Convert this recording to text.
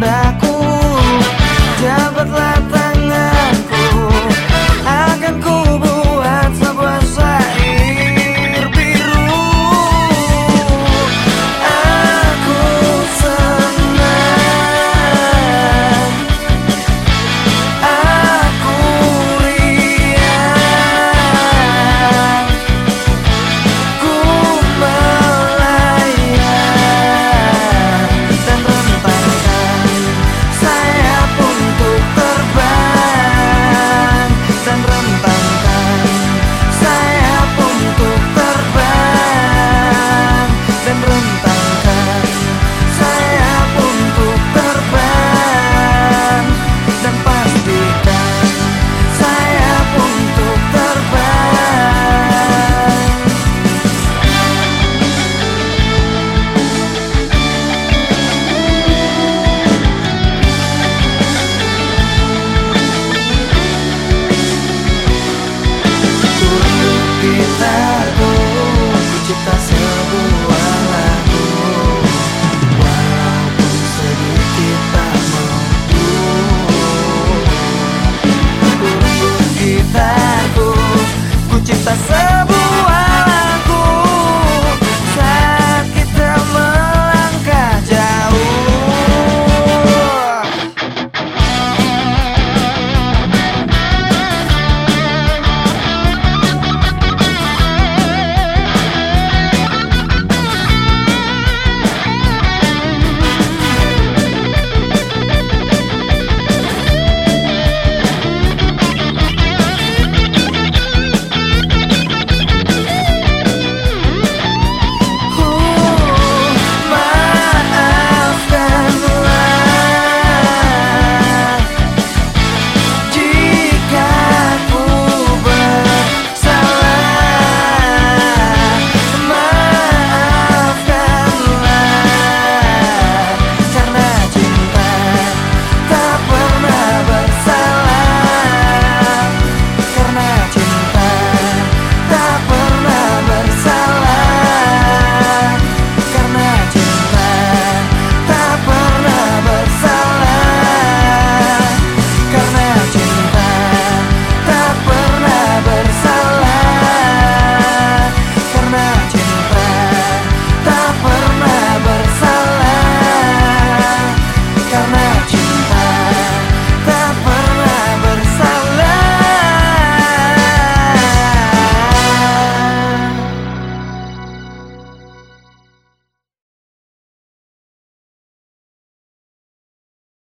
back esta fe.